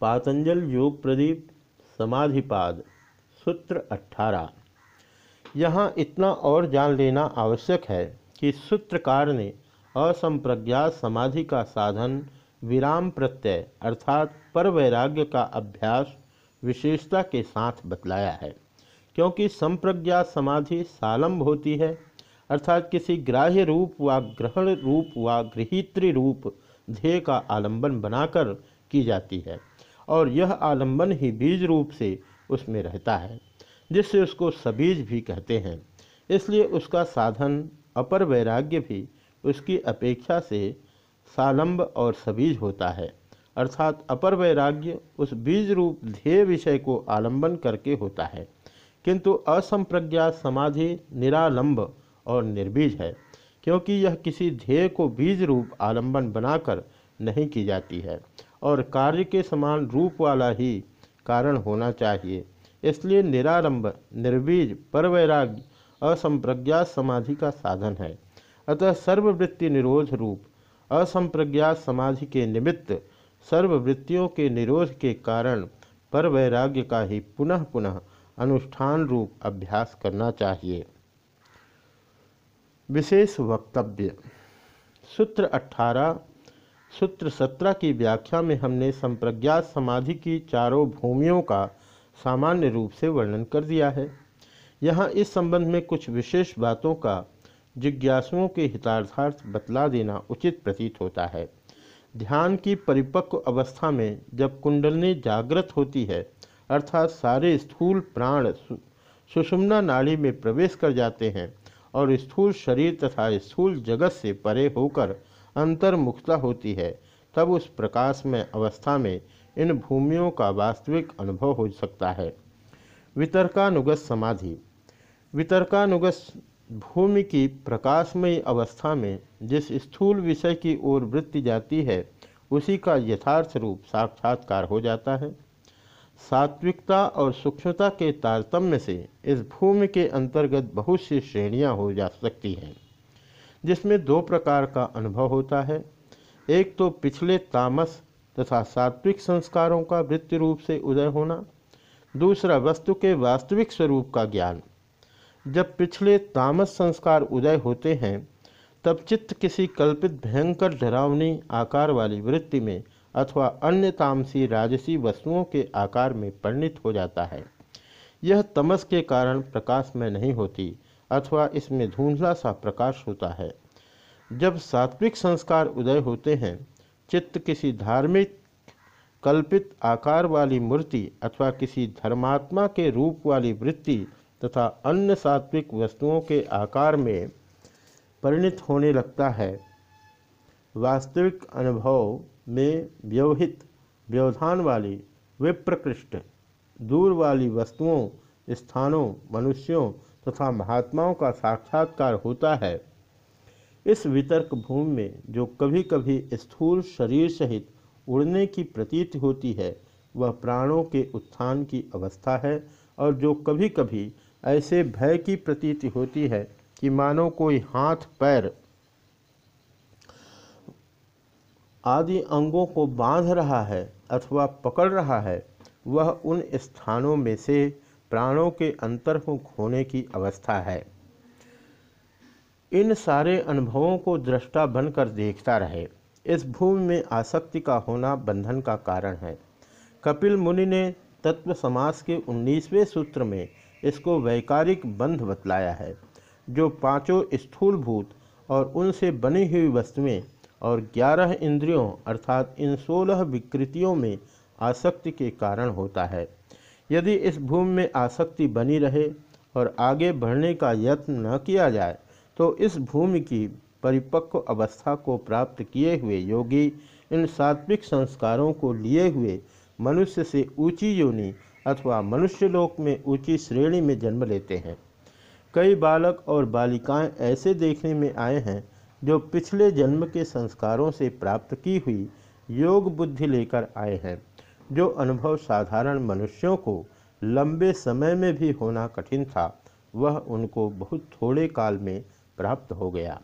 पातंजल योग प्रदीप समाधिपाद, सूत्र 18 यहाँ इतना और जान लेना आवश्यक है कि सूत्रकार ने असंप्रज्ञात समाधि का साधन विराम प्रत्यय अर्थात पर वैराग्य का अभ्यास विशेषता के साथ बतलाया है, क्योंकि संप्रज्ञात समाधि सालंब होती है, अर्थात किसी ग्राह्य रूप व ग्रहण रूप व गृहित्री रूप ध्येय का आलंबन बनाकर की जाती है। और यह आलंबन ही बीज रूप से उसमें रहता है, जिससे उसको सबीज भी कहते हैं। इसलिए उसका साधन, अपर वैराग्य भी उसकी अपेक्षा से सालंब और सबीज होता है। अर्थात अपर वैराग्य उस बीज रूप ध्येय विषय को आलंबन करके होता है। किंतु असंप्रज्ञात समाधि निरालंब और निर्बीज है, क्योंकि यह किसी ध्येय को बीज रूप आलंबन बनाकर नहीं की जाती है। और कार्य के समान रूप वाला ही कारण होना चाहिए। इसलिए निरारंभ निर्बीज परवैराग्य असंप्रज्ञात समाधि का साधन है। अतः सर्ववृत्ति निरोध रूप असंप्रज्ञात समाधि के निमित्त सर्ववृत्तियों के निरोध के कारण पर वैराग्य का ही पुनः पुनः अनुष्ठान रूप अभ्यास करना चाहिए। विशेष वक्तव्य, सूत्र 18 सूत्र 17 की व्याख्या में हमने संप्रज्ञात समाधि की चारों भूमियों का सामान्य रूप से वर्णन कर दिया है। यहाँ इस संबंध में कुछ विशेष बातों का जिज्ञासुओं के हितार्थार्थ बतला देना उचित प्रतीत होता है। ध्यान की परिपक्व अवस्था में जब कुंडलनी जागृत होती है, अर्थात सारे स्थूल प्राण सुषुम्ना नाड़ी में प्रवेश कर जाते हैं और स्थूल शरीर तथा स्थूल जगत से परे होकर अंतर्मुखता होती है, तब उस प्रकाश में, अवस्था में इन भूमियों का वास्तविक अनुभव हो सकता है। वितर्कानुगत समाधि। वितर्कानुगत भूमि की प्रकाशमयी अवस्था में जिस स्थूल विषय की ओर वृत्ति जाती है, उसी का यथार्थ रूप साक्षात्कार हो जाता है। सात्विकता और सूक्ष्मता के तारतम्य से इस भूमि के अंतर्गत बहुत सी श्रेणियाँ हो जा सकती हैं। जिसमें दो प्रकार का अनुभव होता है। एक तो पिछले तामस तथा सात्विक संस्कारों का वृत्ति रूप से उदय होना। दूसरा, वस्तु के वास्तविक स्वरूप का ज्ञान। जब पिछले तामस संस्कार उदय होते हैं, तब चित्त किसी कल्पित भयंकर डरावनी आकार वाली वृत्ति में अथवा अन्य तामसी राजसी वस्तुओं के आकार में परिणित हो जाता है। यह तमस के कारण प्रकाश में नहीं होती अथवा इसमें धुंधला सा प्रकाश होता है। जब सात्विक संस्कार उदय होते हैं, चित्त किसी धार्मिक, कल्पित आकार वाली मूर्ति अथवा किसी धर्मात्मा के रूप वाली वृत्ति तथा अन्य सात्विक वस्तुओं के आकार में परिणित होने लगता है। वास्तविक अनुभव में व्यवहित, व्यवधान वाली, विप्रकृष्ट, दूर वाली वस्तुओं, स्थानों, मनुष्यों तथा महात्माओं का साक्षात्कार होता है। इस वितर्क भूमि में जो कभी कभी स्थूल शरीर सहित उड़ने की प्रतीत होती है, वह प्राणों के उत्थान की अवस्था है और जो कभी कभी ऐसे भय की प्रतीति होती है कि मानो कोई हाथ, पैर आदि अंगों को बाँध रहा है अथवा पकड़ रहा है, वह उन स्थानों में से प्राणों के अंतर्मुख होने की अवस्था है। इन सारे अनुभवों को दृष्टा बनकर देखता रहे। इस भूमि में आसक्ति का होना बंधन का कारण है। कपिल मुनि ने तत्व समास के 19वें सूत्र में इसको वैकारिक बंध बतलाया है, जो पाँचों स्थूलभूत और उनसे बनी हुई वस्तुएँ और ग्यारह इंद्रियों अर्थात इन सोलह विकृतियों में आसक्ति के कारण होता है। यदि इस भूमि में आसक्ति बनी रहे और आगे बढ़ने का यत्न न किया जाए तो इस भूमि की परिपक्व अवस्था को प्राप्त किए हुए योगी इन सात्विक संस्कारों को लिए हुए मनुष्य से ऊँची योनि अथवा मनुष्यलोक में ऊँची श्रेणी में जन्म लेते हैं। कई बालक और बालिकाएँ ऐसे देखने में आए हैं जो पिछले जन्म के संस्कारों से प्राप्त की हुई योग बुद्धि लेकर आए हैं। जो अनुभव साधारण मनुष्यों को लंबे समय में भी होना कठिन था, वह उनको बहुत थोड़े काल में प्राप्त हो गया।